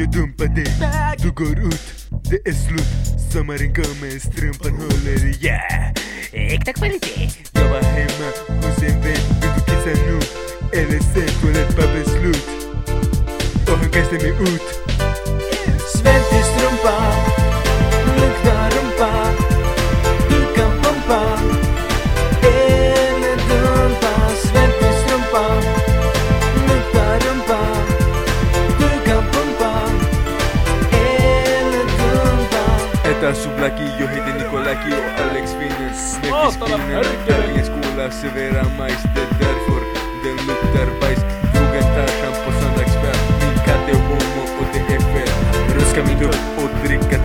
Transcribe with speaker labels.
Speaker 1: Jag dumpar dig, du går ut, det är slut Sommaren kommer, strumpan håller, yeah! Äkta kvalitet! Jag var hemma hos en vän, vill du kissa nu? Eller sen toalettpapper slut? Och han kastade mig ut
Speaker 2: Svettig strumpa dumpa
Speaker 1: Äta souvlaki, jag heter Nikolaki och Alex Finnen Snäckisfinnen, Bergens skola serverar majs Det är därför den luktar bajs Frugan tar schampo söndagskväll Min katt är homo och det är fel Ruska min upp och dricka